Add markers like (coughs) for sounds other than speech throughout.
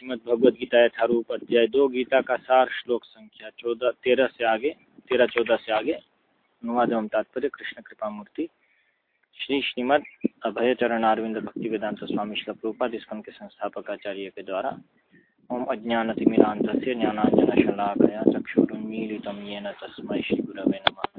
श्रीमद भगवद गीता यथारूप अध्याय दो, गीता का सार श्लोक संख्या चौदह, तेरह से आगे, तेरह चौदह से आगे। अनुवाद एवं तात्पर्य, कृष्ण कृपा मूर्ति। श्री श्रीमद अभय चरण अरविंद भक्ति वेदांत स्वामी श्री प्रभुपाद इसकन के संस्थापक आचार्य के द्वारा ओम अज्ञानतिमिरांत से ज्ञानांजन शलाकया चक्षुरुन्मीलितं येन तस्मै श्रीगुरवे नमः।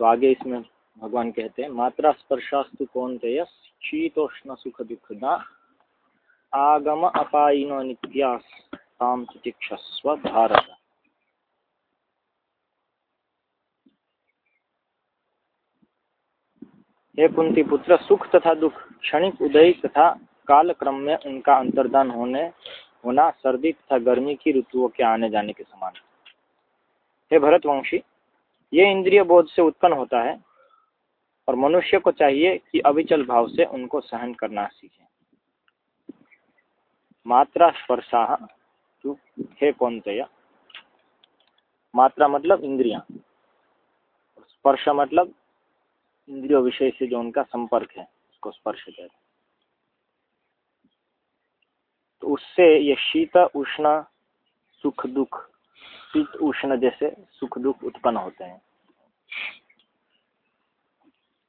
तो आगे इसमें भगवान कहते हैं, मात्रा स्पर्शास्तु कौन थे शीतोष्ण सुख दुख न आगम अपाइनो नित्यास ताम भारत। हे कुंती पुत्र, सुख तथा दुख, क्षणिक उदय तथा काल क्रम में उनका अंतर्दान होने, होना, सर्दी तथा गर्मी की ऋतुओं के आने जाने के समान। हे भरतवंशी ये इंद्रिय बोध से उत्पन्न होता है और मनुष्य को चाहिए कि अविचल भाव से उनको सहन करना सीखे। मात्रा स्पर्शा हे कौन तया मात्रा मतलब इंद्रिया। स्पर्श मतलब इंद्रियों विषय से जो उनका संपर्क है, उसको स्पर्श कहते हैं। तो उससे ये शीत, उष्ण, सुख, दुख शीत उष्ण जैसे सुख दुख उत्पन्न होते हैं।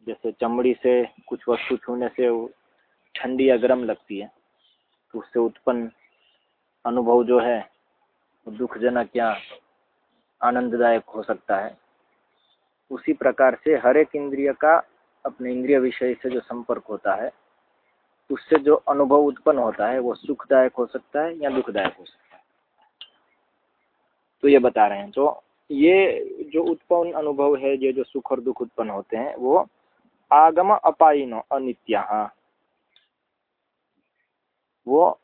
जैसे चमड़ी से कुछ वस्तु छूने से ठंडी या गर्म लगती है तो उससे उत्पन्न अनुभव जो है दुखजनक या आनंददायक हो सकता है। उसी प्रकार से हर एक इंद्रिय का अपने इंद्रिय विषय से जो संपर्क होता है, उससे जो अनुभव उत्पन्न होता है, वो सुखदायक हो सकता है या दुखदायक हो सकता है। तो ये बता रहे हैं। तो ये जो उत्पन्न अनुभव है, ये जो सुख और दुख उत्पन्न होते हैं, वो आगम अपाइनो अनित्या वो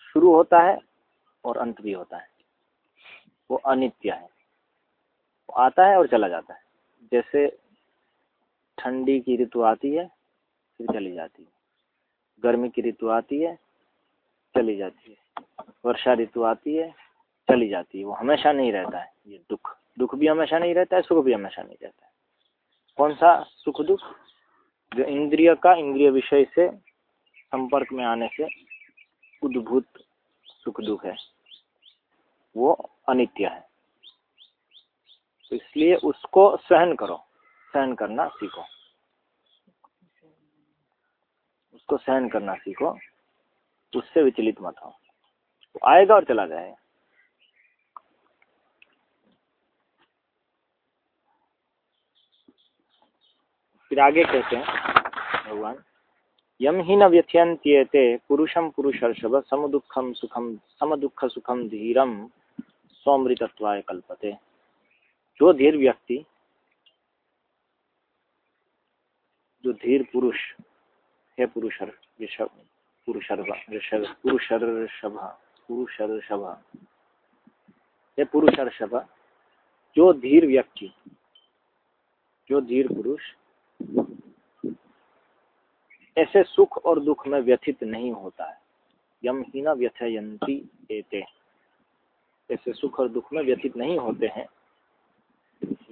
शुरू होता है और अंत भी होता है। वो अनित्य है। वो आता है और चला जाता है। जैसे ठंडी की ऋतु आती है, फिर चली जाती है। गर्मी की ऋतु आती है, चली जाती है। वर्षा ऋतु आती है चली जाती है, वो हमेशा नहीं रहता है, ये दुख। दुख भी हमेशा नहीं रहता है, सुख भी हमेशा नहीं रहता है। कौन सा सुख दुख? जो इंद्रिय का इंद्रिय विषय से संपर्क में आने से उद्भूत सुख दुख है, वो अनित्य है। तो इसलिए उसको सहन करो, सहन करना सीखो। उसको सहन करना सीखो, उससे विचलित मत हो। तो आएगा और चला जाएगा। फिर आगे कहते हैं, भगवान यम ही न व्यथयंत्येते पुरुषम पुरुषर्षभ समुदुखम सुखम समदुख सुखम धीरम सौमृतत्वाय कल्पते। जो धीर व्यक्ति, जो धीर पुरुष, है पुरुषर ऋषभ पुरुषर्षभ पुरुषर्षभ, हे पुरुषर्षभ, जो धीर व्यक्ति, जो धीर पुरुष ऐसे सुख और दुख में व्यथित नहीं होता है। यम ही न व्यथयंती एते। ऐसे सुख और दुख में व्यथित नहीं होते हैं।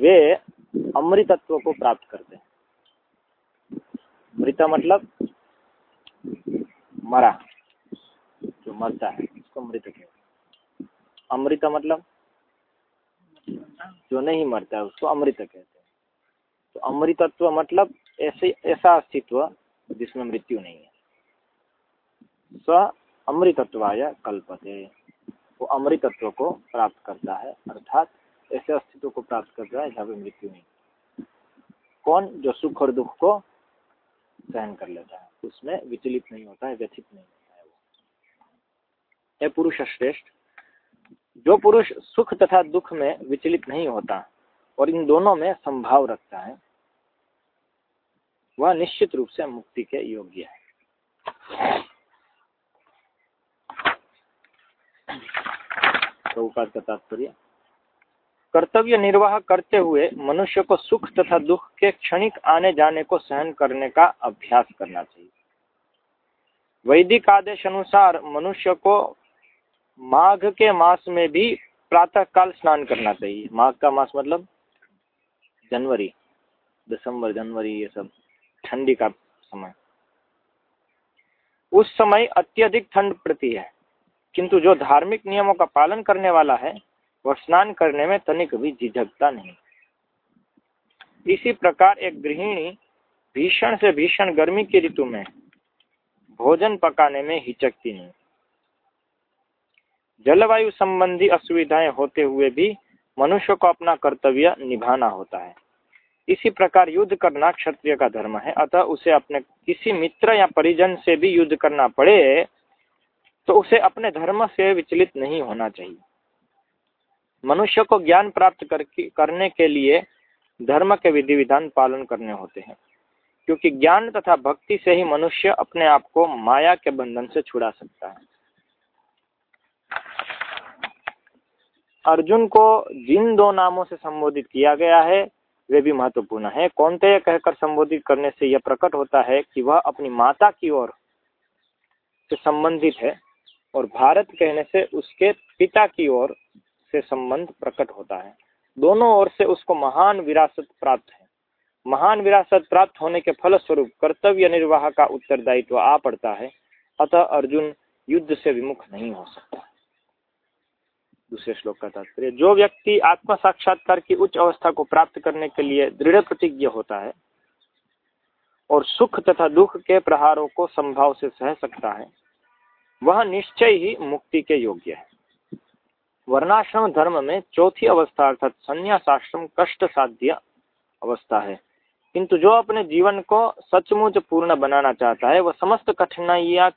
वे अमृतत्व को प्राप्त करते हैं। मृत मतलब मरा, जो मरता है, उसको मृत कहते हैं। अमृत मतलब जो नहीं मरता है, उसको अमृत कहते हैं। तो अमृतत्व मतलब ऐसे, ऐसा अस्तित्व जिसमें मृत्यु नहीं है। स अमृतत्वाय कल्पते। वो अमृतत्व को प्राप्त करता है, अर्थात ऐसे अस्तित्व को प्राप्त करता है जहाँ पे मृत्यु नहीं कौन? जो सुख और दुख को सहन कर लेता है। उसमें विचलित नहीं होता है, व्यथित नहीं होता है वो। है पुरुष श्रेष्ठ। जो पुरुष सुख तथा दुख में विचलित नहीं होता और इन दोनों में संभाव रखता है, वह निश्चित रूप से मुक्ति के योग्य है। प्रभुपाद का तात्पर्य, कर्तव्य निर्वाह करते हुए मनुष्य को सुख तथा दुख के क्षणिक आने जाने को सहन करने का अभ्यास करना चाहिए। वैदिक आदेश अनुसार मनुष्य को माघ के मास में भी प्रातः काल स्नान करना चाहिए। माघ का मास मतलब जनवरी, दिसंबर, जनवरी ये सब ठंडी का समय। उस समय अत्यधिक ठंड पड़ती है, किंतु जो धार्मिक नियमों का पालन करने वाला है, वह स्नान करने में तनिक भी झिझकता नहीं। इसी प्रकार एक गृहिणी भीषण से भीषण गर्मी की ऋतु में भोजन पकाने में हिचकती नहीं। जलवायु संबंधी असुविधाएँ होते हुए भी मनुष्य को अपना कर्तव्य निभाना होता है। इसी प्रकार युद्ध करना क्षत्रिय का धर्म है। अतः उसे अपने किसी मित्र या परिजन से भी युद्ध करना पड़े तो उसे अपने धर्म से विचलित नहीं होना चाहिए। मनुष्य को ज्ञान प्राप्त करके, करने के लिए धर्म के विधि विधान पालन करने होते हैं। क्योंकि ज्ञान तथा भक्ति से ही मनुष्य अपने आप को माया के बंधन से छुड़ा सकता है। अर्जुन को जिन दो नामों से संबोधित किया गया है वे भी महत्वपूर्ण है। कौनते कहकर संबोधित करने से यह प्रकट होता है कि वह अपनी माता की ओर से संबंधित है और भारत कहने से उसके पिता की ओर से संबंध प्रकट होता है। दोनों ओर से उसको महान विरासत प्राप्त है। महान विरासत प्राप्त होने के फलस्वरूप कर्तव्य निर्वाह का उत्तरदायित्व आ पड़ता है। अतः अर्जुन युद्ध से विमुख नहीं हो सकता। दूसरे श्लोक का तात्पर्य, जो व्यक्ति आत्म साक्षात्कार की उच्च अवस्था को प्राप्त करने के लिए दृढ़ प्रतिज्ञ होता है और सुख तथा दुख के प्रहारों को संभाव से सह सकता है, वह निश्चय ही मुक्ति के योग्य है। वर्णाश्रम धर्म में चौथी अवस्था अर्थात संन्यासाश्रम कष्ट साध्य अवस्था है। किंतु जो अपने जीवन को सचमुच पूर्ण बनाना चाहता है, वह समस्त कठिनाइया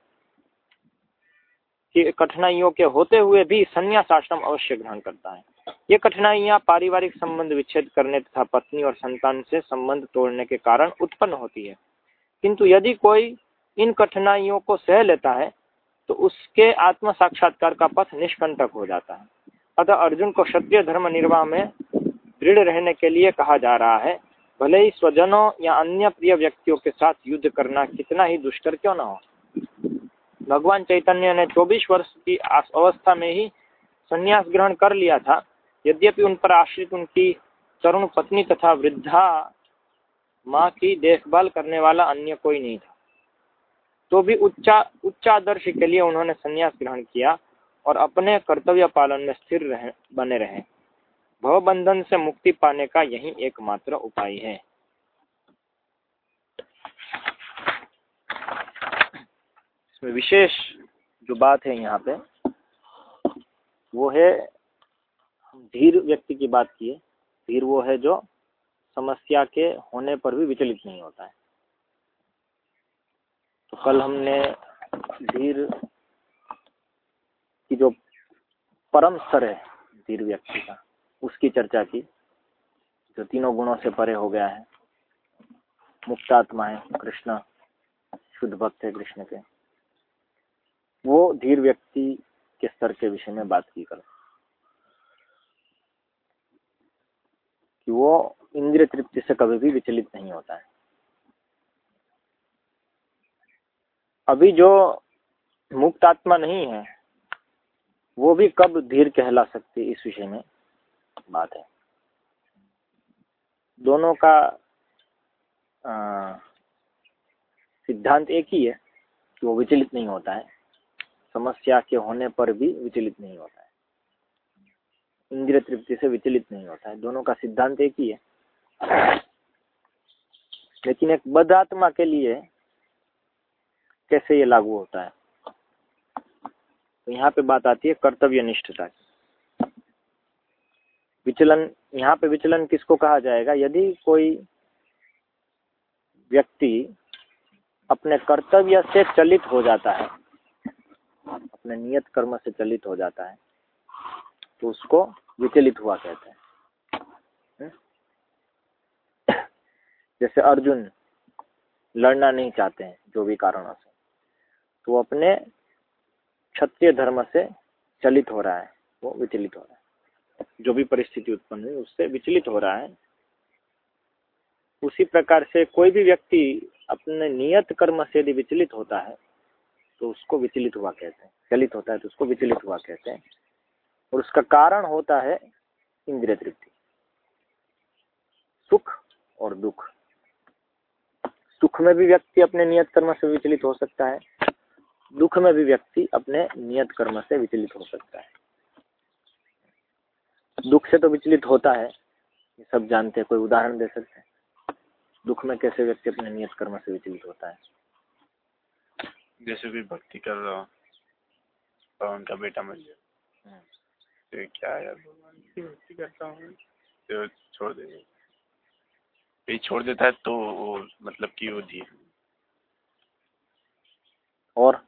की कठिनाइयों के होते हुए भी संन्यास आश्रम अवश्य ग्रहण करता है। ये कठिनाइयाँ पारिवारिक संबंध विच्छेद करने तथा पत्नी और संतान से संबंध तोड़ने के कारण उत्पन्न होती है। किंतु यदि कोई इन कठिनाइयों को सह लेता है तो उसके आत्म साक्षात्कार का पथ निष्कंटक हो जाता है। अतः अर्जुन को क्षत्रिय धर्म निर्वाह में दृढ़ रहने के लिए कहा जा रहा है, भले ही स्वजनों या अन्य प्रिय व्यक्तियों के साथ युद्ध करना कितना ही दुष्कर क्यों न हो। भगवान चैतन्य ने 24 वर्ष की अवस्था में ही संन्यास ग्रहण कर लिया था। यद्यपि उन पर आश्रित उनकी तरुण पत्नी तथा वृद्धा माँ की देखभाल करने वाला अन्य कोई नहीं था। तो भी उच्चा उच्चादर्श के लिए उन्होंने संन्यास ग्रहण किया और अपने कर्तव्य पालन में स्थिर रहे बने रहे। भवबंधन से मुक्ति पाने का यही एकमात्र उपाय है। इसमें विशेष जो बात है यहाँ पे, वो है धीर व्यक्ति की बात की है। धीर वो है जो समस्या के होने पर भी विचलित नहीं होता है। तो कल हमने धीर की जो परम स्तर है, धीर व्यक्ति का, उसकी चर्चा की, जो तीनों गुणों से परे हो गया है। मुक्तात्मा है, कृष्ण, शुद्ध भक्त है कृष्ण के। वो धीर व्यक्ति के स्तर के विषय में बात की कर। कि वो इंद्रिय तृप्ति से कभी भी विचलित नहीं होता है। अभी जो मुक्त आत्मा नहीं है, वो भी कब धीर कहला सकती इस विषय में बात है। दोनों का सिद्धांत एक ही है कि वो विचलित नहीं होता है। समस्या के होने पर भी विचलित नहीं होता है। इंद्रिय तृप्ति से विचलित नहीं होता है। दोनों का सिद्धांत एक ही है। लेकिन एक बद आत्मा के लिए कैसे ये लागू होता है? तो यहाँ पे बात आती है कर्तव्य निष्ठता की। विचलन, यहाँ पे विचलन किसको कहा जाएगा? यदि कोई व्यक्ति अपने कर्तव्य से चलित हो जाता है अपने नियत कर्म से चलित हो जाता है तो उसको विचलित हुआ कहते हैं। हम्म? जैसे अर्जुन लड़ना नहीं चाहते हैं, जो भी कारणों से तो अपने क्षत्रिय धर्म से चलित हो रहा है, वो विचलित हो रहा है। जो भी परिस्थिति उत्पन्न हुई, उससे विचलित हो रहा है। उसी प्रकार से कोई भी व्यक्ति अपने नियत कर्म से यदि विचलित होता है तो उसको विचलित हुआ कहते हैं। चलित होता है तो उसको विचलित हुआ कहते हैं। और उसका कारण होता है इंद्रिय तृप्ति सुख और दुख। सुख में भी व्यक्ति अपने नियत कर्म से विचलित हो सकता है। दुख में भी व्यक्ति अपने नियत कर्म से विचलित हो सकता है। दुख से तो विचलित होता है। ये सब जानते हैं, कोई उदाहरण दे सकते हैं। दुख में कैसे व्यक्ति अपने नियत कर्म से विचलित होता है? जैसे भी भक्ति कर रहा हूँ और उनका बेटा मर गया। हम्म। तो क्या यार? भगवान की भक्ति करता हूँ। तो छोड़ दे। ये छोड़ देता है तो वो मतलब कि वो धीरे और?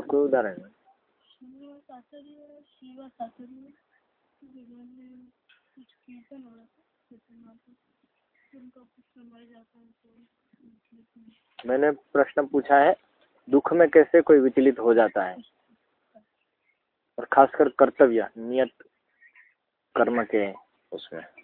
कोई उदाहरण मैंने प्रश्न पूछा है, दुख में कैसे कोई विचलित हो जाता है? और खासकर कर्तव्य, नियत कर्म के उसमें।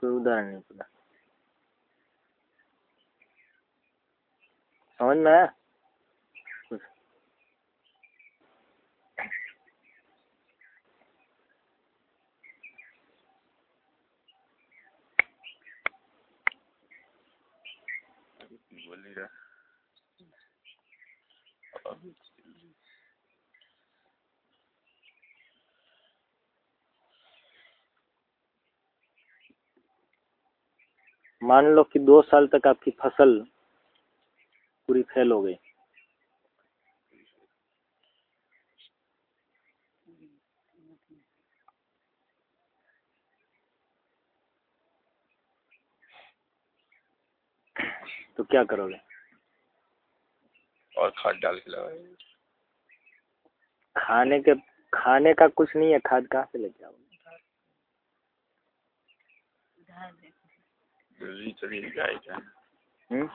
कोई उदाहरण नहीं पता समझ में आया मान लो कि दो साल तक आपकी फ़सल पूरी फेल हो गई। तो क्या करोगे? और खाद डाल के लगाएँगे खाने के खाने का कुछ नहीं है खाद कहाँ से लेके आओगे? गाय का हम्म?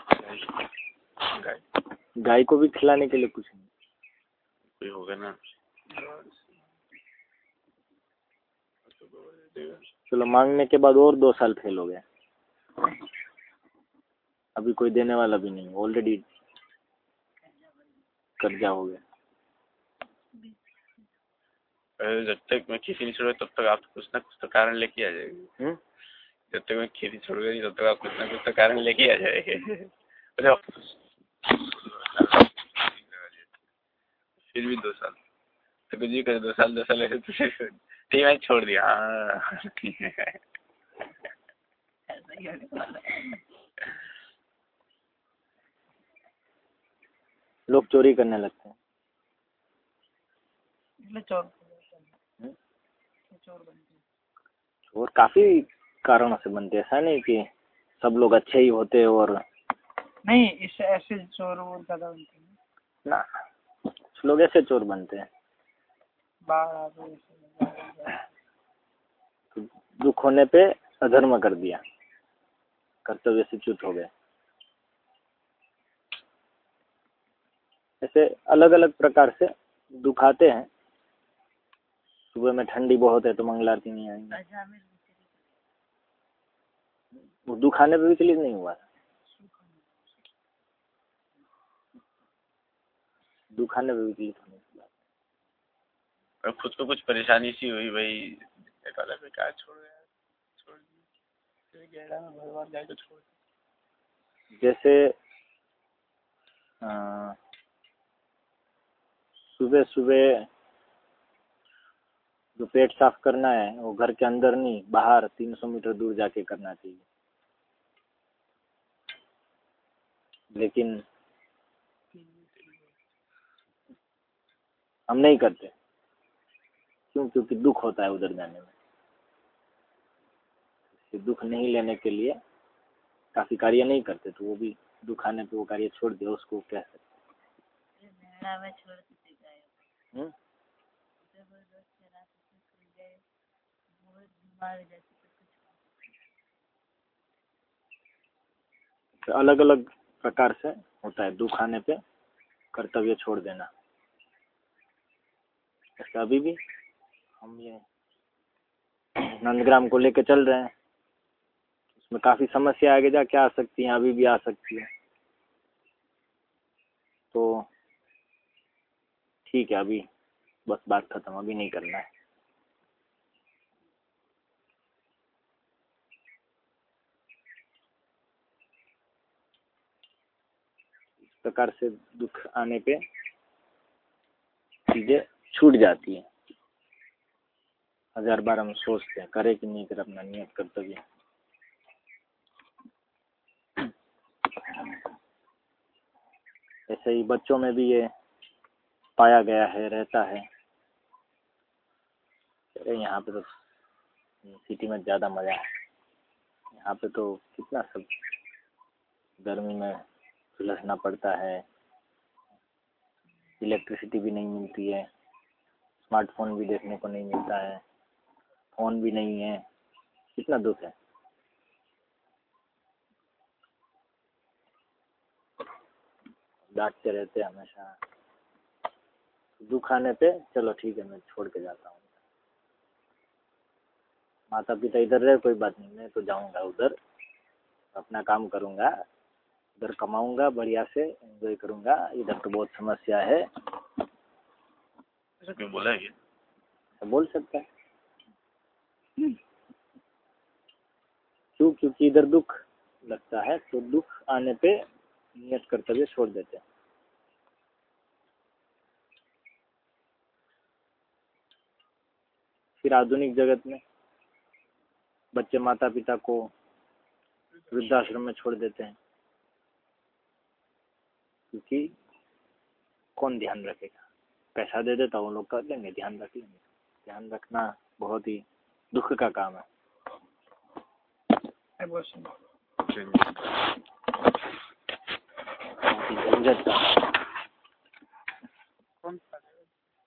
गाय को भी खिलाने के लिए कुछ नहीं। कोई होगा ना? चलो मांगने के बाद और दो साल फेल हो गया। अभी कोई देने वाला भी नहीं ऑलरेडी कर्जा हो गया। जब तक मैं किसी नहीं छोड़ा तब तक आप कुछ ना कुछ तो कारण लेके आ जाएगी। हम्म? जब तक मैं खेती छोड़ गई तब तक आप कुछ ना कुछ तो कारण लेके आ जाएँगे। फिर भी दो साल। तो कुछ भी कर दो साल दो साल ऐसे तो ठीक है छोड़ दिया। हाँ। लोग चोरी करने लगते हैं। चोर हम्म? चोर काफ़ी कारणों से बनते ऐसा नहीं कि सब लोग अच्छे ही होते और नहीं इस ऐसे चोर वो ज़्यादा बनते हैं। ना कुछ लोग ऐसे चोर बनते हैं। तो दुख होने पे अधर्म कर दिया। कर्तव्य से च्युत हो गए। ऐसे अलग अलग प्रकार से दुखाते हैं। सुबह में ठंडी बहुत है तो मंगल आरती नहीं आएँगे। अच्छा हमें वो दुखाने पे भी क्लियर नहीं हुआ दुखाने पे भी क्लियर होने की बात और खुद को कुछ परेशानी सी हुई भाई एक वाला बेकार छोड़ गया छोड़ दिया फिर गहरा में भगवान जाए तो छोड़ जैसे सुबह सुबह जो पेट साफ़ करना है वो घर के अंदर नहीं बाहर 300 मीटर दूर जाके करना चाहिए। लेकिन हम नहीं करते। क्यों? क्योंकि दुख होता है उधर जाने में। दुख नहीं लेने के लिए काफ़ी कार्य नहीं करते तो वो भी दुख आने पे वो कार्य छोड़ दिया उसको कह सकते मेरा में छोड़ के गए हम्म? ज़बरदस्त रात में सो गए तो अलग अलग प्रकार से होता है दुख आने पे कर्तव्य छोड़ देना। ऐसा अभी भी हम ये नंदग्राम को लेके चल रहे हैं, उसमें काफ़ी समस्या आगे जाके आ सकती हैं, अभी भी आ सकती है। तो ठीक है, अभी बस बात खत्म, अभी नहीं करना है इस प्रकार से दुख आने पे चीज़ें छूट जाती है। हज़ार बार हम सोचते हैं, करे कि नहीं करे, अपना नियत कर्तव्य। ऐसे ही बच्चों में भी ये पाया गया है, रहता है। अरे, यहाँ पे तो सिटी में ज़्यादा मज़ा है। यहाँ पे तो कितना सब गर्मी में सुलझना पड़ता है। इलेक्ट्रिसिटी भी नहीं मिलती है। स्मार्टफ़ोन भी देखने को नहीं मिलता है। फ़ोन भी नहीं है। कितना दुख है। डांटते रहते हमेशा। दुख आने पे, चलो ठीक है, मैं छोड़ के जाता हूँ। माता पिता इधर रहे, कोई बात नहीं, मैं तो जाऊँगा उधर। अपना काम करूँगा। उधर कमाऊँगा बढ़िया से एंजॉय करूँगा। इधर तो बहुत समस्या है। ऐसा क्यों बोला है ये? तो बोल सकता है। क्यों? क्योंकि इधर दुख लगता है तो दुख आने पे नियत कर्तव्य छोड़ देते हैं। फिर आधुनिक जगत में बच्चे माता पिता को वृद्धाश्रम में छोड़ देते हैं। क्योंकि कौन ध्यान रखेगा? पैसा दे देता वो लोग कर लेंगे ध्यान रख लेंगे। ध्यान रखना बहुत ही दुख का काम है। झंझट का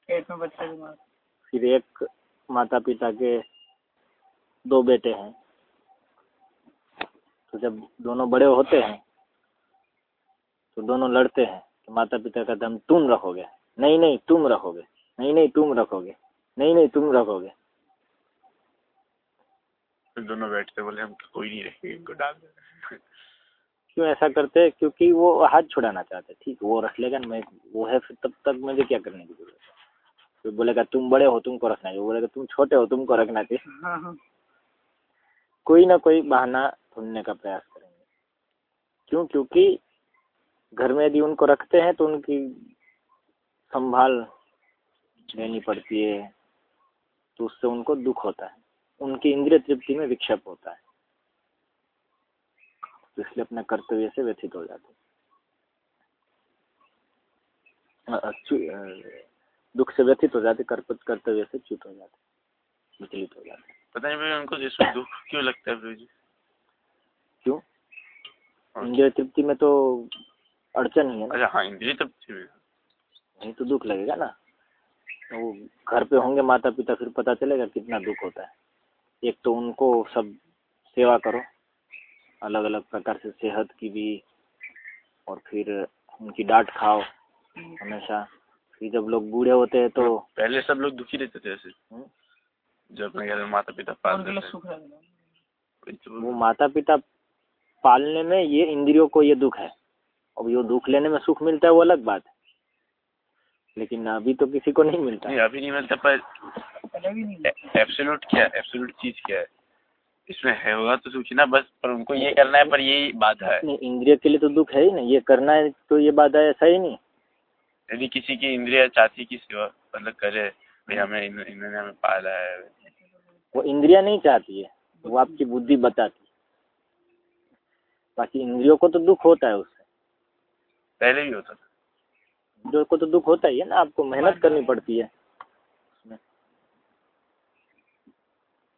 पेट में बच्चा बीमार फिर एक माता पिता के दो बेटे हैं। तो जब दोनों बड़े होते हैं तो दोनों लड़ते हैं तो माता पिता कहते हम तुम रखोगे। नहीं नहीं तुम रखोगे। नहीं नहीं तुम रखोगे। नहीं नहीं तुम रखोगे। दोनों बैठते बोले हम तो कोई नहीं रखेंगे इनको डाल दे। (laughs) क्यों ऐसा करते? हैं क्योंकि वो हाथ छुड़ाना चाहते। हैं ठीक वो रख लेगा मैं वो है फिर तब तक मुझे क्या करने की ज़रूरत है? फिर बोलेगा तुम बड़े हो तुमको रखना चाहिए। बोलेगा तुम छोटे हो तुमको रखना चाहिए। (laughs) कोई ना कोई बहाना ढूँढने का प्रयास करेंगे। क्यों? क्योंकि घर में यदि उनको रखते हैं तो उनकी संभाल लेनी पड़ती है तो उससे उनको दुख होता है। उनकी इंद्रिय तृप्ति में विक्षेप होता है। तो इसलिए अपने कर्तव्य से व्यथित हो जाते दुख से व्यथित हो जाते कर्तव्य से च्युत हो जाते विचलित हो जाते। पता नहीं उनको इसमें (coughs) दुख क्यों लगता है क्यों? इंद्रिय तृप्ति में तो अड़चन ही है ना। अच्छा हाँ इंद्रिय तब नहीं तो दुख लगेगा ना। तो वो घर पे होंगे माता पिता फिर पता चलेगा कितना दुख होता है। एक तो उनको सब सेवा करो अलग अलग प्रकार से सेहत की भी और फिर उनकी डांट खाओ हमेशा। फिर जब लोग बूढ़े होते हैं तो पहले सब लोग दुखी रहते थे ऐसे। जब जो अपने घर में माता पिता पाल उनके लिए सुख रहेगा तो। वो माता पिता पालने में ये इंद्रियों को ये दुख है। अब ये दुख लेने में सुख मिलता है वो अलग बात है। लेकिन अभी तो किसी को नहीं मिलता। नहीं अभी नहीं मिलता पर पहले भी नहीं एब्सोल्यूट क्या है? एब्सोल्यूट चीज़ क्या है? इसमें है होगा तो सुखी ना बस पर उनको ये करना है पर यही बाधा है। नहीं इंद्रिय के लिए तो दुख है ही ना ये करना है तो ये बात है ऐसा ही नहीं। यदि किसी की इंद्रिया चाहती की सेवा मतलब करे भाई हमें इन्होंने हमें पाला है। वो इंद्रिया नहीं चाहती है वो आपकी बुद्धि बताती है। बाकी इंद्रियों को तो दुख होता है उससे। पहले भी होता था इंद्रियों को तो दुख होता ही है ना आपको मेहनत करनी पड़ती है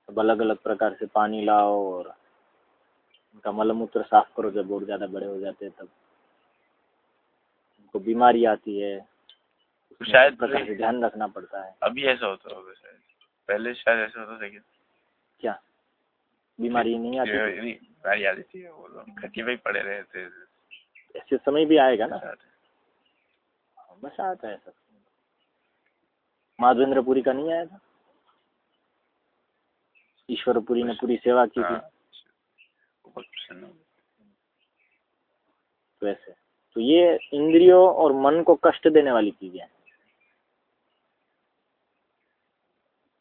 अब अलग अलग प्रकार से पानी लाओ और उनका मलमूत्र साफ़ करो जब और ज़्यादा बड़े हो जाते हैं तब उनको बीमारी आती है तो शायद प्रकार से ध्यान रखना पड़ता है अभी ऐसा होता होगा शायद पहले शायद ऐसा होता था क्या क्या बीमारी नहीं आती बीमारी आती थी वो लोग खटी ही पड़े रहे थे ऐसे समय भी आएगा ना। बस आता है सब माधवेंद्रपुरी का नहीं आया था? ईश्वरपुरी ने पूरी सेवा की थी। हाँ। हो तो ऐसे। तो ये इंद्रियों और मन को कष्ट देने वाली चीज़ें हैं।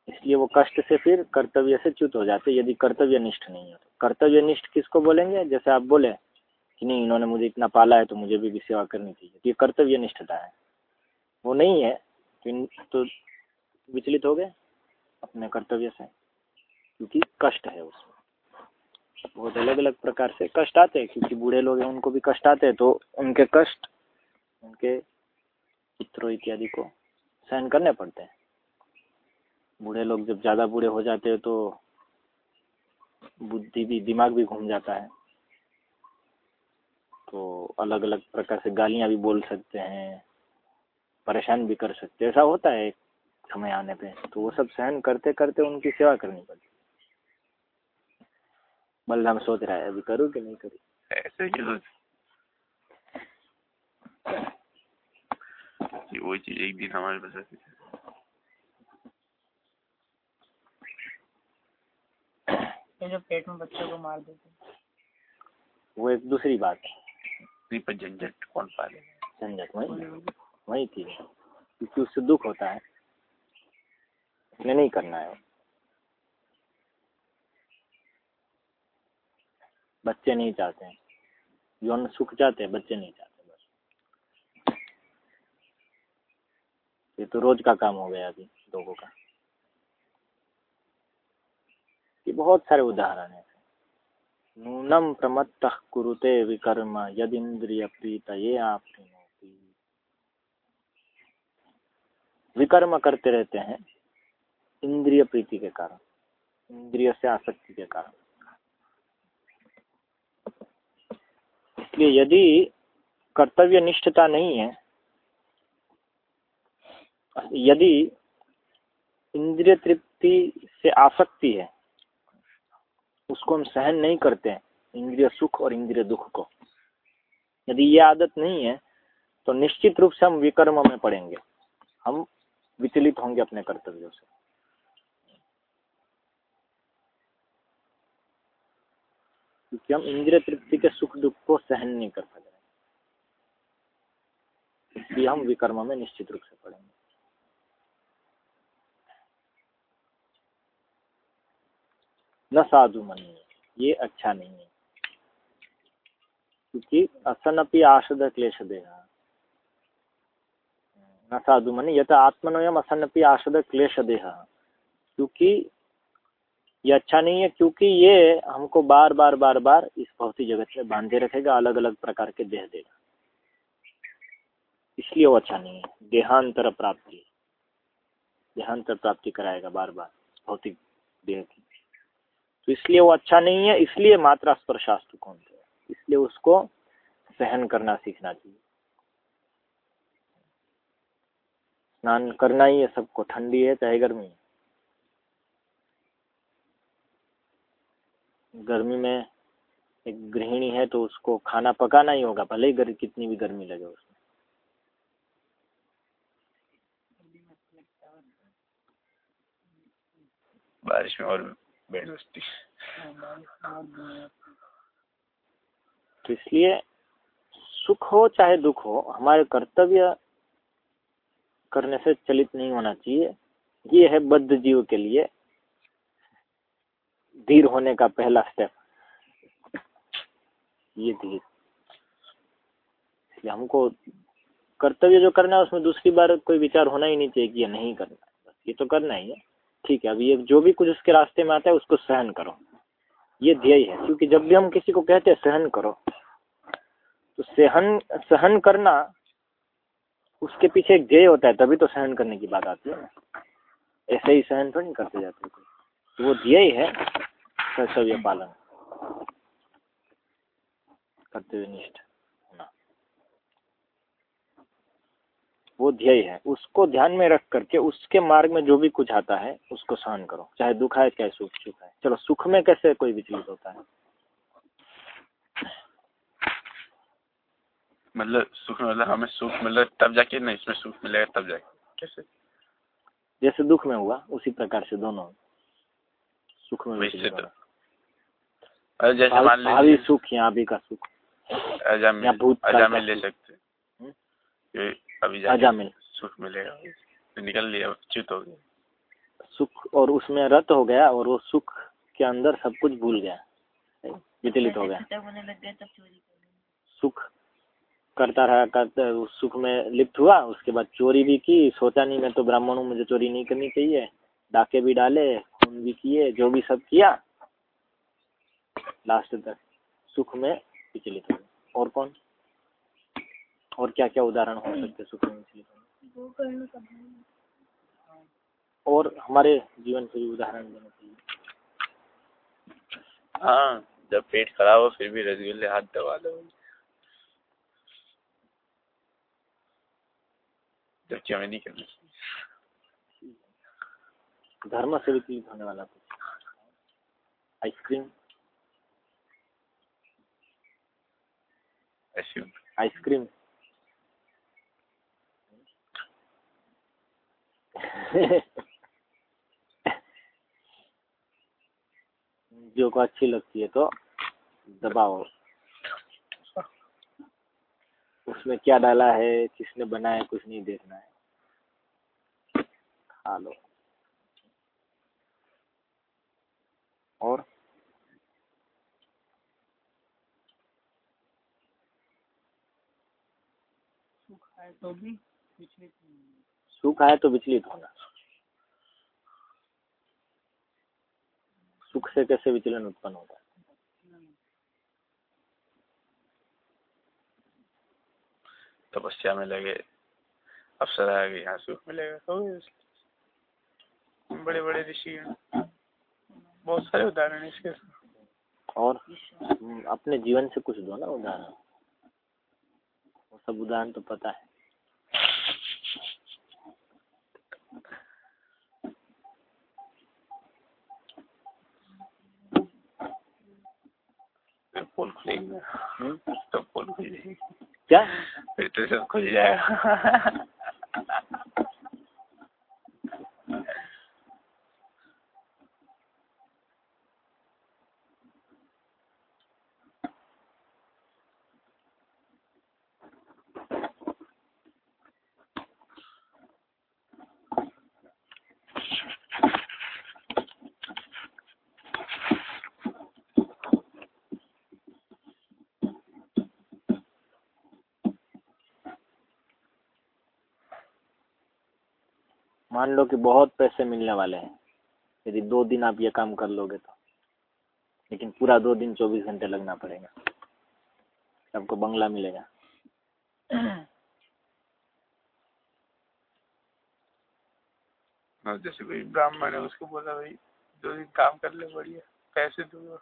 इसलिए वो कष्ट से फिर कर्तव्य से च्युत हो जाते यदि कर्तव्य निष्ठ नहीं हो। तो कर्तव्य निष्ठ किसको बोलेंगे? जैसे आप बोले कि नहीं इन्होंने मुझे इतना पाला है तो मुझे भी, भी सेवा करनी चाहिए। तो ये कर्तव्य निष्ठता है। वो नहीं है तो, तो विचलित हो गए अपने कर्तव्य से क्योंकि कष्ट है उसमें। बहुत अलग अलग प्रकार से कष्ट आते हैं क्योंकि बूढ़े लोग हैं उनको भी कष्ट आते हैं तो उनके कष्ट उनके चित्रों इत्यादि को सहन करने पड़ते हैं। बूढ़े लोग जब ज़्यादा बूढ़े हो जाते हैं तो बुद्धि भी दिमाग भी घूम जाता है। तो अलग अलग प्रकार से गालियाँ भी बोल सकते हैं परेशान भी कर सकते ऐसा होता है एक समय आने पे तो वो सब सहन करते करते उनकी सेवा करनी पड़ती है। बलराम सोच रहा है अभी करूँ कि नहीं करूँ? ऐसे ही वही चीज़ एक दिन हमारे पास ऐसी थी। ये जो पेट में बच्चों को मार देते वो एक दूसरी बात है। नहीं पर झंझट, कौन पाले झंझट, वही वही थी क्योंकि उससे दुख होता है। इसलिए नहीं करना है। बच्चे नहीं चाहते हैं। यौन सुख चाहते हैं, बच्चे नहीं चाहते बस। ये तो रोज का काम हो गया अभी, लोगों का। ये बहुत सारे उदाहरण हैं। नूनम प्रमत्त कुरुते विकर्म ये आप विकर्म करते रहते हैं इंद्रिय प्रीति के कारण इंद्रिय से आसक्ति के कारण। इसलिए यदि कर्तव्य निष्ठता नहीं है, यदि इंद्रिय तृप्ति से आसक्ति है उसको हम सहन नहीं करते हैं, इंद्रिय सुख और इंद्रिय दुख को। यदि ये आदत नहीं है तो निश्चित रूप से हम विकर्म में पड़ेंगे। हम विचलित होंगे अपने कर्तव्यों से। क्योंकि हम इंद्रिय तृप्ति के सुख दुख को सहन नहीं कर सकते इसलिए हम विकर्म में निश्चित रूप से पड़ेंगे। न साधु मनी ये अच्छा नहीं है। क्योंकि असनपि आशद क्लेश देहा न साधु मनी यथ आत्मनोयम असनपि आशद क्लेश देहा क्योंकि ये अच्छा नहीं है, क्योंकि ये हमको बार बार बार बार इस भौतिक जगत में बांधे रखेगा अलग अलग प्रकार के देह देगा। इसलिए वो अच्छा नहीं है। देहांतर प्राप्ति। देहांतर प्राप्ति कराएगा बार बार, भौतिक देह की। इसलिए वो अच्छा नहीं है इसलिए मात्रा स्पर्शास्तु कौन है। इसलिए उसको सहन करना सीखना चाहिए। स्नान करना ही है सबको ठंडी है चाहे गर्मी है। गर्मी में एक गृहिणी है तो उसको खाना पकाना ही होगा भले ही गर, कितनी भी गर्मी लगे उसमें। बारिश में और तो इसलिए सुख हो चाहे दुख हो, हमारे कर्तव्य करने से चलित नहीं होना चाहिए। ये है बद्ध जीव के लिए धीर होने का पहला स्टेप ये धीर। इसलिए हमको कर्तव्य जो करना है, उसमें दूसरी बार कोई विचार होना ही नहीं चाहिए कि ये नहीं करना ये तो करना ही है। ठीक है अभी ये जो भी कुछ उसके रास्ते में आता है, उसको सहन करो। ये ध्येय है, क्योंकि जब भी हम किसी को कहते हैं, सहन करो। तो सहन सहन करना, उसके पीछे एक ध्येय होता है, तभी तो सहन करने की बात आती है ना। ऐसे ही सहन नहीं करते जाते तो वो ध्येय है, कर्तव्य पालन। कर्तव्यनिष्ठ होना वो ध्येय है उसको ध्यान में रख करके उसके मार्ग में जो भी कुछ आता है उसको सहन करो। चाहे दुख है चाहे सुख सुख है चलो सुख में कैसे कोई विचलित होता है? मतलब सुख मतलब हमें सुख मिले तब जाके नहीं इसमें सुख मिलेगा तब जाके। कैसे? जैसे दुख में हुआ उसी प्रकार से दोनों सुख में वैसे तो अरे जैसे मान लीजिए सुख यहाँ भी का सुख। का अजामिल ले सकते। अभी जाके अजामिल सुख मिलेगा। तो निकल लिया च्युत हो गया। सुख और उसमें रत हो गया और वो सुख के अंदर सब कुछ भूल गया। विचलित हो गया। गया सुख करता रहा करता उस सुख में लिप्त हुआ उसके बाद चोरी भी की सोचा नहीं मैं तो ब्राह्मण हूँ मुझे चोरी नहीं करनी चाहिए। डाके भी डाले खून भी किए जो भी सब किया लास्ट तक। सुख में विचलित हो गए और कौन? और क्या क्या उदाहरण हो सकते हैं सुख में विचलित होने वो करने का और हमारे जीवन से भी उदाहरण देना चाहिए हाँ जब पेट खराब हो फिर भी रसगुल्ले हाथ दबा दो। हमें नहीं करना चाहिए धर्म से विचलित होने वाला कुछ। Ice cream. Ice cream. जो को अच्छी लगती है तो दबाओ उसमें क्या डाला है, किसने बनाया कुछ नहीं देखना है। खा लो। और? तो भी होना। सुख आए तो विचलित होना सुख से कैसे विचलन उत्पन्न होता है तपस्या में लगे अवसर आ गए यहाँ सुख मिलेगा बड़े बड़े ऋषि बहुत सारे उदाहरण हैं इसके और अपने जीवन से कुछ दो ना उदाहरण वो सब उदाहरण तो पता है फिर पोल खुलेगा? तो पोल खुल जाएगी क्या फिर तो सब खुल जाएगा मान लो कि बहुत पैसे मिलने वाले हैं। यदि दो दिन आप ये काम कर लोगे तो। लेकिन पूरा दो दिन चौबीस घंटे लगना पड़ेगा। आपको बंगला मिलेगा। जैसे कोई ब्राह्मण है, उसको बोला भाई, दो दिन काम कर ले, बढ़िया। पैसे दूँगा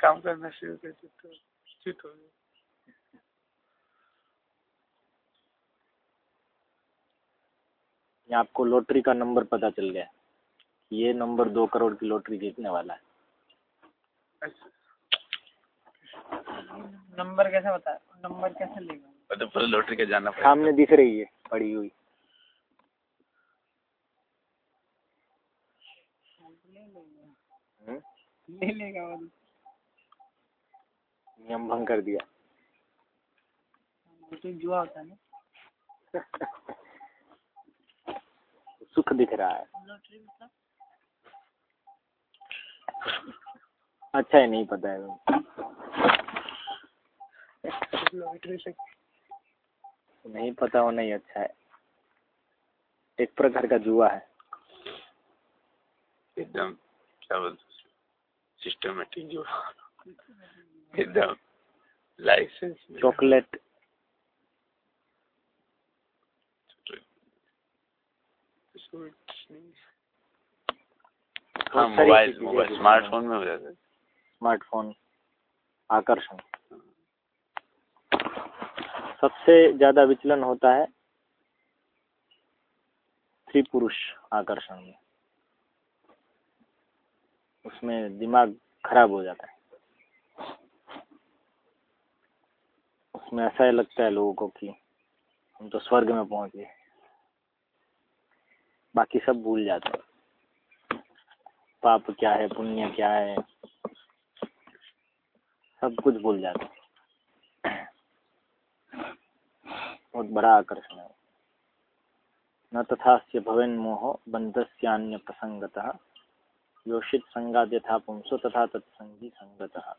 काम करना शुरू कर दे तो चित हो गया। या आपको लॉटरी का नंबर पता चल गया ये नंबर दो करोड़ की लॉटरी जीतने वाला है। नंबर कैसे बता नंबर कैसे लेगा तो पूरा लॉटरी का जाना पड़ेगा। सामने दिख रही है पड़ी हुई। ले लेगा हम्म? ले लेगा नियम भंग कर दिया। तो जुआ होता है ना। (laughs) दिख रहा है। मतलब? अच्छा है नहीं पता है। नहीं पता होना ही अच्छा है। एक प्रकार का जुआ है। एकदम क्या बोलते सिस्टमेटिक जो एकदम लाइसेंस चॉकलेट हाँ मोबाइल मोबाइल स्मार्टफ़ोन में हो जाता है। स्मार्टफ़ोन आकर्षण। सबसे ज़्यादा विचलन होता है स्त्री पुरुष आकर्षण में। उसमें दिमाग खराब हो जाता है। उसमें ऐसा ही लगता है लोगों को कि हम तो स्वर्ग में पहुँच गए। बाकी सब भूल जाते हैं। पाप क्या है पुण्य क्या है सब कुछ भूल जाते हैं। बहुत बड़ा आकर्षण है। न तथास्य भवन मोह बंधस्यान्य प्रसंगतः योषित संगात यथा पुंसो तथा तत्संगी संगत।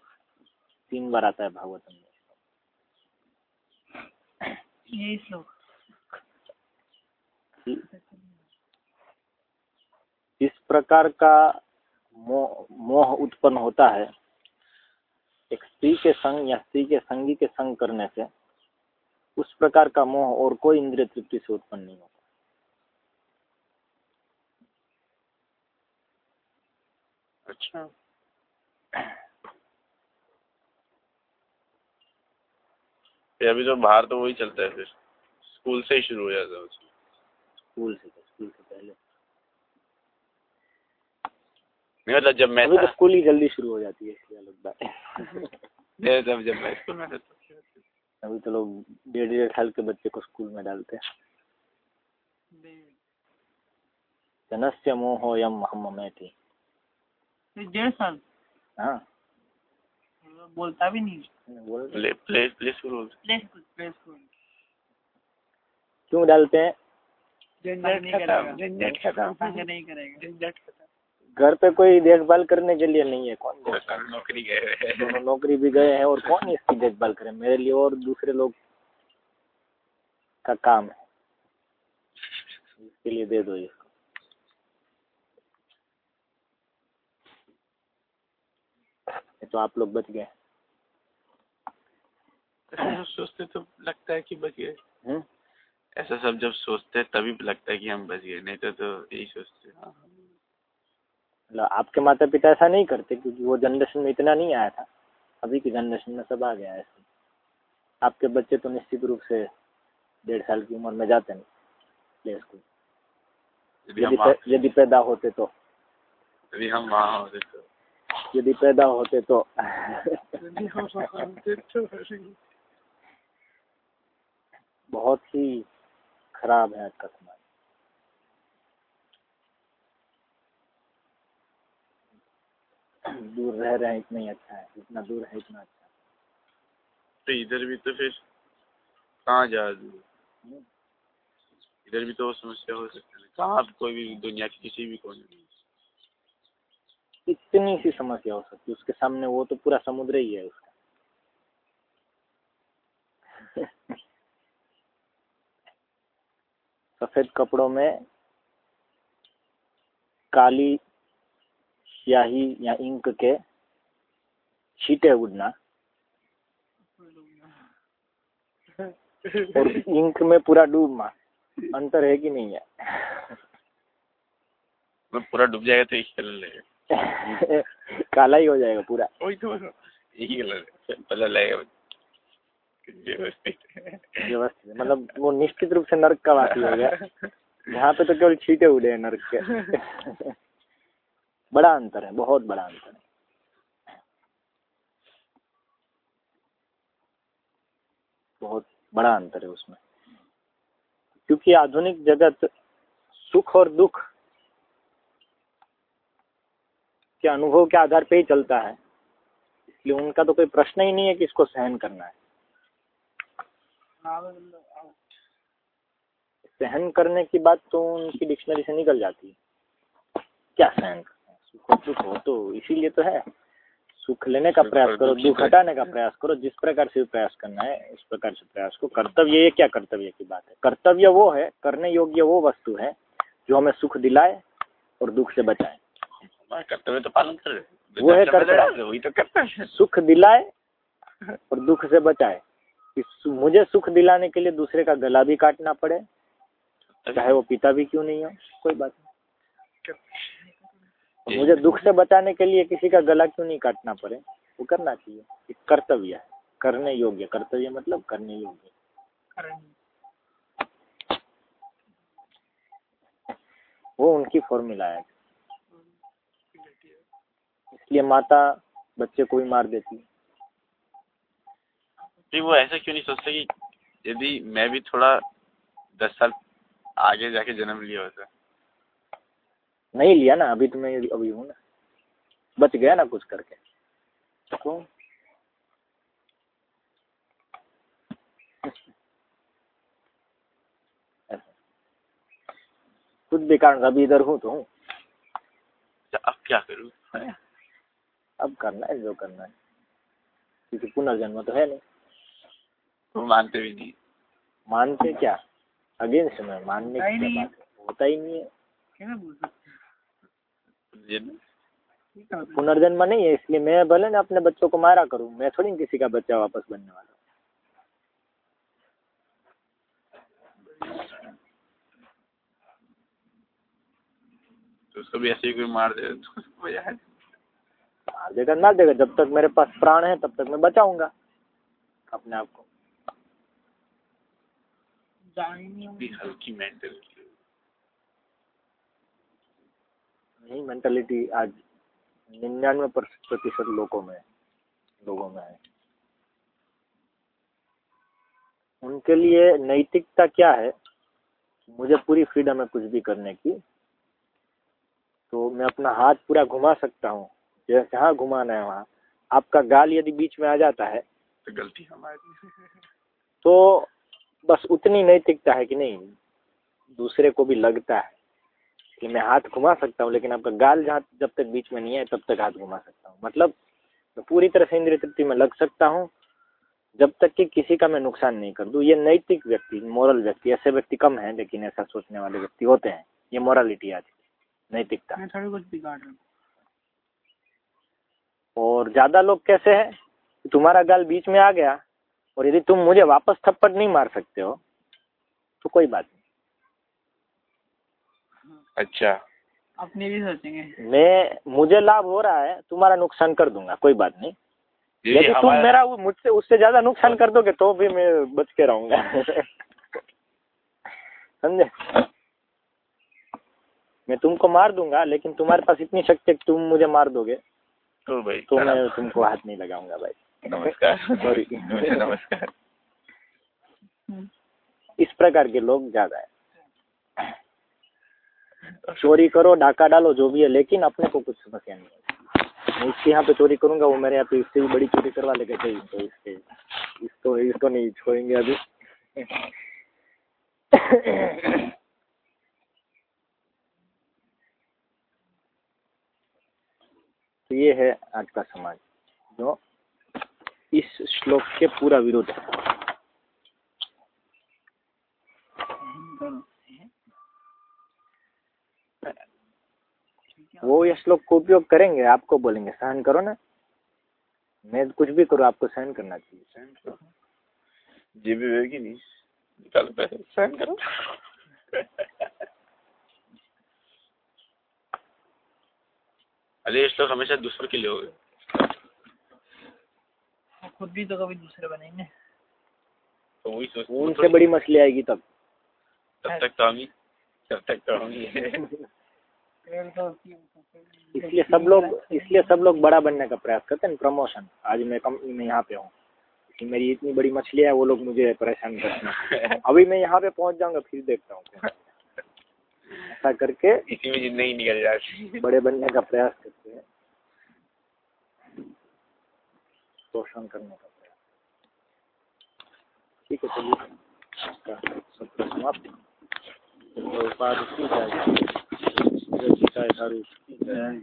तीन बार आता है भागवतम में। यही श्लोक। इस प्रकार का मोह मोह उत्पन्न होता है एक स्त्री के संग या स्त्री के संगी के संग करने से उस प्रकार का मोह और कोई इंद्रिय तृप्ति से उत्पन्न नहीं होता। अच्छा। ये अभी तो बाहर तो वही चलता है फिर। स्कूल से ही शुरू हो जाता है स्कूल से स्कूल से पहले। नहीं मतलब जब मैं अभी तो स्कूल ही जल्दी शुरू हो जाती है इसलिए अलग बात है। नहीं, तब जब मैं स्कूल में था तो अभी तो लोग डेढ़ डेढ़ साल के बच्चे को स्कूल में डालते हैं। जनस्य मोहो यम हम में थी डेढ़ साल? हाँ। बोलता भी नहीं। बोल प्ले प्ले हो प्ले स्कूल प्ले स्कूल। क्यों डालते हैं? झंझट नहीं करेगा। झंझट खत्म। नहीं करेगा। झंझट खत्म। घर पे कोई देखभाल करने के लिए नहीं है कौन देख सरकार नौकरी गए हैं। दोनों नौकरी भी गए हैं और कौन इसकी देखभाल करे? मेरे लिए और दूसरे लोग का काम है। इसके लिए दे दो इसको। ये तो आप लोग बच गए। सोचते तो लगता है कि बच गए। हम्म? ऐसा सब जब सोचते हैं तभी लगता है कि हम बच गए नहीं तो तो यही सोचते हाँ, मतलब आपके माता पिता ऐसा नहीं करते क्योंकि वो जनरेशन में इतना नहीं आया था। अभी की जनरेशन में सब आ गया है। आपके बच्चे तो निश्चित रूप से डेढ़ साल की उम्र में जाते नहीं प्ले स्कूल यदि यदि हम वहाँ- पै- यदि पैदा होते तो। यदि हम वहाँ होते तो। यदि पैदा तो। होते तो बहुत ही खराब है आज का समाज। दूर रह रहे हैं इतना ही अच्छा है जितना दूर है इतना अच्छा है। तो इधर भी तो फिर कहाँ जा? इधर भी तो वो समस्या हो सकती है। कहाँ कोई भी दुनिया के किसी भी कोने में? इतनी सी समस्या हो सकती है उसके सामने वो तो पूरा समुद्र ही है उसका। (laughs) सफ़ेद कपड़ों में काली स्याही या इंक के छींटे उड़ना। और इंक में पूरा डूबना। अंतर है कि नहीं है? मैं पूरा डूब जाएगा तो एक कलर लगेगा। काला ही हो जाएगा पूरा। वही तो एक ही। कलर पता लगेगा व्यवस्थित। मतलब वो निश्चित रूप से नर्क का वासी हो गया। यहाँ पे तो केवल छीटे उड़े हैं नर्क के। बड़ा अंतर है, बहुत बड़ा अंतर है। बहुत बड़ा अंतर है उसमें। क्योंकि आधुनिक जगत सुख और दुख के अनुभव के आधार पे ही चलता है। इसलिए उनका तो कोई प्रश्न ही नहीं है कि इसको सहन करना है। सहन करने की बात तो उनकी डिक्शनरी से निकल जाती है। क्या सहन करना है सुख दुख हो तो इसीलिए तो है। सुख लेने का प्रयास करो दुख हटाने का प्रयास करो जिस प्रकार से प्रयास करना है उस प्रकार से प्रयास को कर्तव्य ये क्या कर्तव्य की बात है? कर्तव्य वो है करने योग्य वो वस्तु है जो हमें सुख दिलाए और दुख से बचाए। कर्तव्य तो पालन कर रहे वो है कर्तव्य। वही तो कर्तव्य सुख दिलाए और दुख से बचाए। मुझे सुख दिलाने के लिए दूसरे का गला भी काटना पड़े चाहे वो पिता भी क्यों नहीं हो कोई बात नहीं। मुझे दुख से बचाने के लिए किसी का गला क्यों नहीं काटना पड़े? वो करना चाहिए। एक कर्तव्य है। करने योग्य। कर्तव्य मतलब करने योग्य। वो उनकी फॉर्मूला है। इसलिए माता बच्चे को ही मार देती है। नहीं वो ऐसा क्यों नहीं सोचते कि यदि मैं भी थोड़ा दस साल आगे जाके जन्म लिया होता? नहीं लिया ना अभी तो मैं अभी हूँ ना। बच गया ना कुछ करके। तो भी कारण अभी इधर हूँ तो हूँ। तो अब क्या करूँ? अब करना है जो करना है। क्योंकि पुनर्जन्म तो है नहीं। वो मानते भी नहीं। मानते क्या? अगेंस्ट में मानने होता ही की। बात होता ही नहीं है कैसे बोल सकते ये ना ठीक है पुनर्जन्म नहीं है इसलिए मैं भले ना अपने बच्चों को मारा करूँ मैं थोड़ी किसी का बच्चा वापस बनने वाला तो उसको भी ऐसे ही कोई मार दे तो है मार देगा मार देगा जब तक मेरे पास प्राण है तब तक मैं बचाऊँगा अपने आप को। हल्की मेंटलिटी यही मेंटालिटी आज निन्यानवे प्रतिशत लोगों में लोगों में है। उनके लिए नैतिकता क्या है? मुझे पूरी फ्रीडम है कुछ भी करने की। तो मैं अपना हाथ पूरा घुमा सकता हूँ। जहाँ घुमाना है वहाँ। आपका गाल यदि बीच में आ जाता है तो गलती हमारी। तो बस उतनी नैतिकता है कि नहीं दूसरे को भी लगता है। कि मैं हाथ घुमा सकता हूँ लेकिन आपका गाल जहाँ जब तक बीच में नहीं है तब तक हाथ घुमा सकता हूँ। मतलब मैं पूरी तरह से इंद्रिय तृप्ति में लग सकता हूँ जब तक कि किसी का मैं नुकसान नहीं कर दूँ। ये नैतिक व्यक्ति मॉरल व्यक्ति ऐसे व्यक्ति कम हैं लेकिन ऐसा सोचने वाले व्यक्ति होते हैं। ये मॉरलिटी आज की नैतिकता हूँ। और ज़्यादा लोग कैसे हैं? कि तुम्हारा गाल बीच में आ गया और यदि तुम मुझे वापस थप्पड़ नहीं मार सकते हो तो कोई बात नहीं। अच्छा। अपने भी सोचेंगे। मैं मुझे लाभ हो रहा है तुम्हारा नुकसान कर दूँगा कोई बात नहीं। यदि तुम मेरा मुझसे उससे ज़्यादा नुकसान कर दोगे तो भी मैं बच के रहूँगा। (laughs) समझे? मैं तुमको मार दूँगा लेकिन तुम्हारे पास इतनी शक्ति है कि तुम मुझे मार दोगे। तो भाई तो मैं तुमको हाथ नहीं लगाऊँगा भाई। नमस्कार। (laughs) Sorry. (laughs) नमस्कार। इस प्रकार के लोग ज़्यादा है। चोरी करो, डाका डालो, जो भी है, लेकिन अपने को कुछ समस्या नहीं है। मैं इसके यहाँ पे चोरी करूँगा, वो मेरे यहाँ पे इससे भी बड़ी चोरी करवा लेगा चाहिए तो इसके, इसको इसको नहीं छोड़ेंगे अभी। तो ये है आज का समाज, जो इस श्लोक के पूरा विरोध है। वो ये श्लोक को उपयोग करेंगे आपको बोलेंगे सहन करो ना। मैं कुछ भी करूँ आपको सहन करना चाहिए। जी भी होगी नहीं निकालो पैसे। सहन करो। अरे ये श्लोक हमेशा दूसरों के लिए होगा खुद भी तो कभी दूसरे बनेंगे। तो वही सोच उनसे बड़ी मछली आएगी तब। तब तक तो हम ही तब तक तो हम ही। (laughs) इसलिए सब लोग इसलिए सब लोग बड़ा बनने का प्रयास करते हैं प्रमोशन आज मैं कंपनी में यहाँ पे हूँ। कि मेरी इतनी बड़ी मछली है वो लोग मुझे परेशान करते हैं। (laughs) अभी मैं यहाँ पे पहुँच जाऊँगा फिर देखता हूँ। ऐसा करके इसी में ज़िंदगी निकल जाती बड़े बनने का प्रयास करते हैं। शोषण करने का प्रयास। ठीक है चलिए। सत्र समाप्त। तो उपाधि की जाएगी। यथारूप की जाए